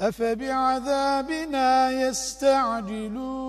أفبعذابنا يستعجلون؟